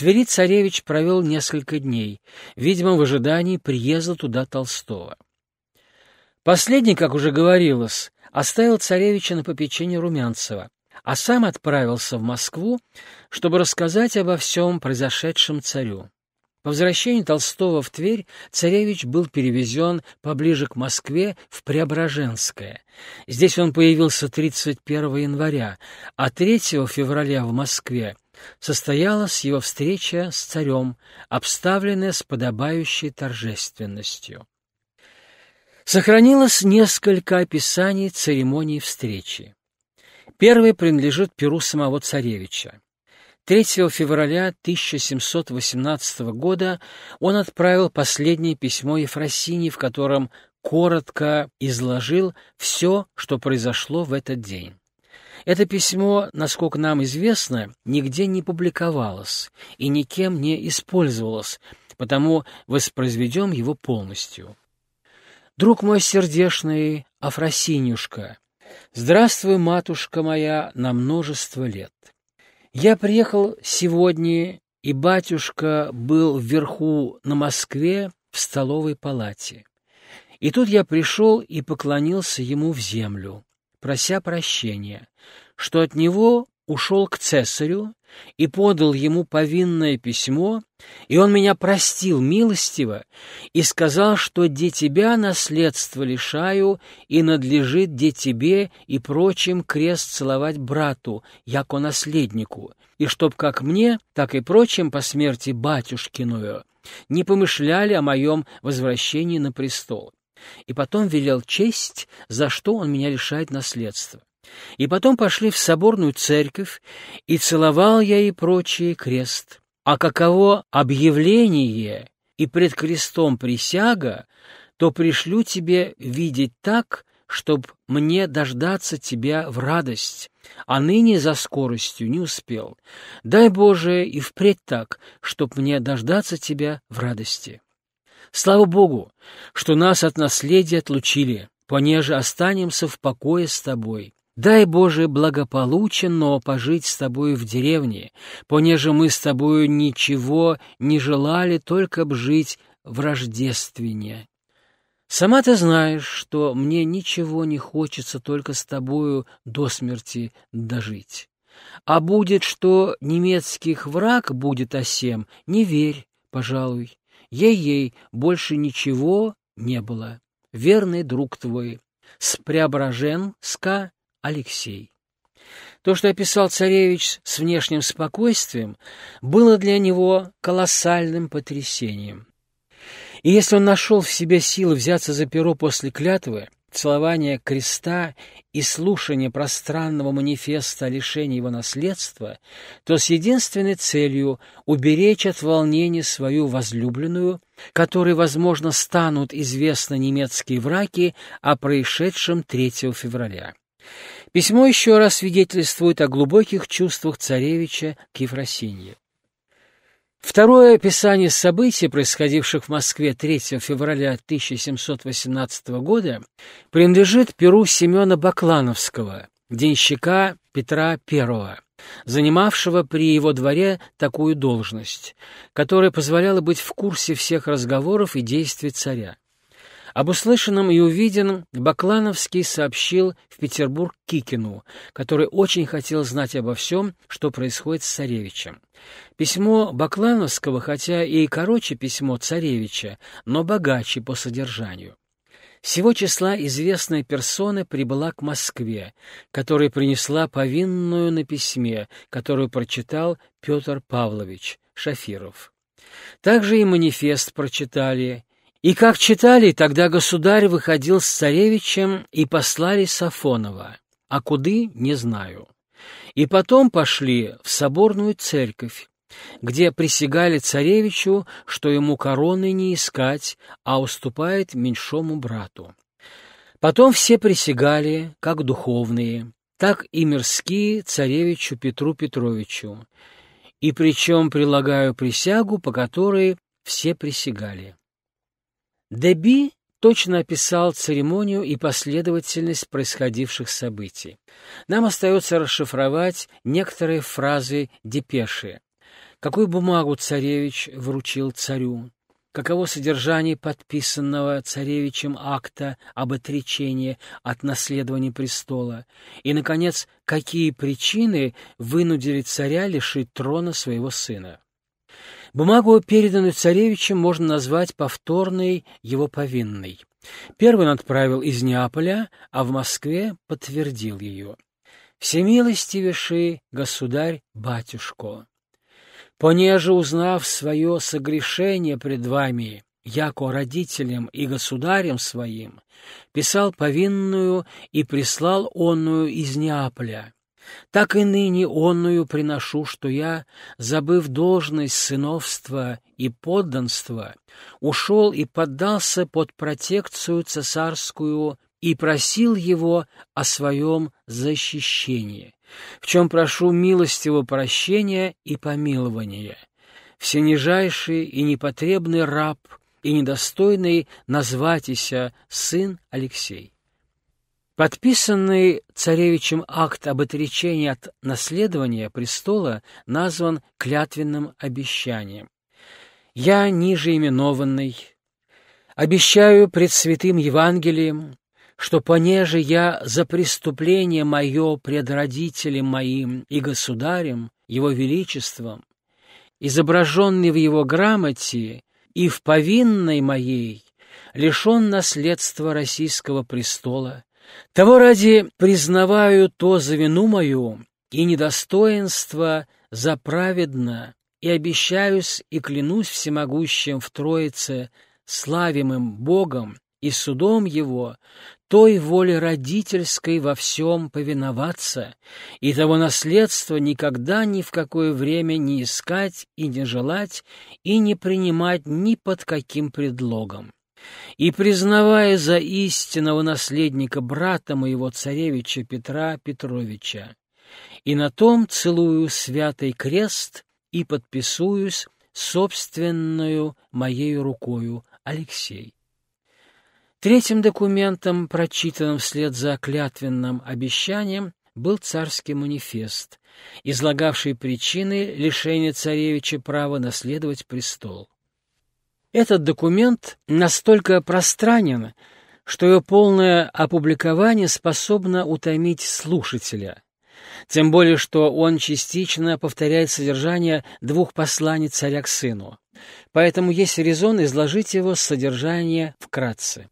Твери царевич провел несколько дней, видимо, в ожидании приезда туда Толстого. Последний, как уже говорилось, оставил царевича на попечение Румянцева, а сам отправился в Москву, чтобы рассказать обо всем произошедшем царю. По возвращении Толстого в Тверь царевич был перевезен поближе к Москве в Преображенское. Здесь он появился 31 января, а 3 февраля в Москве состоялась его встреча с царем, обставленная с подобающей торжественностью. Сохранилось несколько описаний церемонии встречи. Первое принадлежит перу самого царевича. 3 февраля 1718 года он отправил последнее письмо Ефросинии, в котором коротко изложил все, что произошло в этот день. Это письмо, насколько нам известно, нигде не публиковалось и никем не использовалось, потому воспроизведем его полностью. Друг мой сердешный, Афросинюшка, здравствуй, матушка моя, на множество лет. Я приехал сегодня, и батюшка был вверху на Москве в столовой палате. И тут я пришел и поклонился ему в землю, прося прощения, что от него ушел к цесарю и подал ему повинное письмо, и он меня простил милостиво и сказал, что де тебя наследство лишаю, и надлежит де тебе и прочим крест целовать брату, яко наследнику, и чтоб как мне, так и прочим по смерти батюшкиную не помышляли о моем возвращении на престол. И потом велел честь, за что он меня лишает наследства. И потом пошли в соборную церковь, и целовал я и прочие крест. А каково объявление и пред крестом присяга, то пришлю тебе видеть так, чтоб мне дождаться тебя в радость, а ныне за скоростью не успел. Дай, Боже, и впредь так, чтоб мне дождаться тебя в радости. Слава Богу, что нас от наследия отлучили, понеже останемся в покое с тобой. Дай, Боже, благополучно пожить с тобою в деревне, понеже мы с тобою ничего не желали, только б жить в рождественне. Сама ты знаешь, что мне ничего не хочется только с тобою до смерти дожить. А будет, что немецких враг будет осем, не верь, пожалуй. Ей-ей, больше ничего не было. Верный друг твой, с Преображенска Алексей. То, что описал царевич с внешним спокойствием, было для него колоссальным потрясением. И если он нашел в себе силы взяться за перо после клятвы, целования креста и слушания пространного манифеста о лишении его наследства, то с единственной целью уберечь от волнения свою возлюбленную, которой, возможно, станут известны немецкие враки о происшедшем 3 февраля. Письмо еще раз свидетельствует о глубоких чувствах царевича к Ефросинье. Второе описание событий, происходивших в Москве 3 февраля 1718 года, принадлежит перу Семена Баклановского, денщика Петра I, занимавшего при его дворе такую должность, которая позволяла быть в курсе всех разговоров и действий царя. Об услышанном и увиденном Баклановский сообщил в Петербург Кикину, который очень хотел знать обо всем, что происходит с царевичем. Письмо Баклановского, хотя и короче письмо царевича, но богаче по содержанию. Всего числа известная персона прибыла к Москве, которая принесла повинную на письме, которую прочитал Петр Павлович Шафиров. Также и манифест прочитали, и как читали, тогда государь выходил с царевичем и послали Сафонова, а куды — не знаю. И потом пошли в соборную церковь, где присягали царевичу, что ему короны не искать, а уступает меньшому брату. Потом все присягали, как духовные, так и мирские царевичу Петру Петровичу, и причем прилагаю присягу, по которой все присягали. Деби точно описал церемонию и последовательность происходивших событий. Нам остается расшифровать некоторые фразы депеши. какую бумагу царевич вручил царю, каково содержание подписанного царевичем акта об отречении от наследования престола, и, наконец, какие причины вынудили царя лишить трона своего сына. Бумагу, переданную царевичем, можно назвать повторной его повинной. Первый он отправил из Неаполя, а в Москве подтвердил ее. «Всемилостивейший государь-батюшко, понеже узнав свое согрешение пред вами, яко родителям и государем своим, писал повинную и прислал онную из Неаполя, так и ныне онную приношу, что я, забыв должность сыновства и подданства, ушел и поддался под протекцию цесарскую и просил его о своем защищении, в чем прошу милостивого прощения и помилования. Всенижайший и непотребный раб и недостойный назватися сын Алексей. Подписанный царевичем акт об отречении от наследования престола назван клятвенным обещанием. «Я, ниже именованный, обещаю пред святым Евангелием, что понеже я за преступление мое пред родителем моим и государем, его величеством, изображенный в его грамоте и в повинной моей, лишен наследства российского престола, того ради признаваю то за вину мою и недостоинство за праведно, и обещаюсь и клянусь всемогущим в Троице, славимым Богом и судом Его, той воле родительской во всем повиноваться, и того наследства никогда ни в какое время не искать и не желать, и не принимать ни под каким предлогом и, признавая за истинного наследника брата моего царевича Петра Петровича, и на том целую святый крест и подписуюсь собственную моей рукою Алексей. Третьим документом, прочитанным вслед за клятвенным обещанием, был царский манифест, излагавший причины лишения царевича права наследовать престол. Этот документ настолько пространен, что его полное опубликование способно утомить слушателя. Тем более, что он частично повторяет содержание двух посланий царя к сыну. Поэтому есть резон изложить его содержание вкратце.